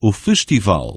o festival.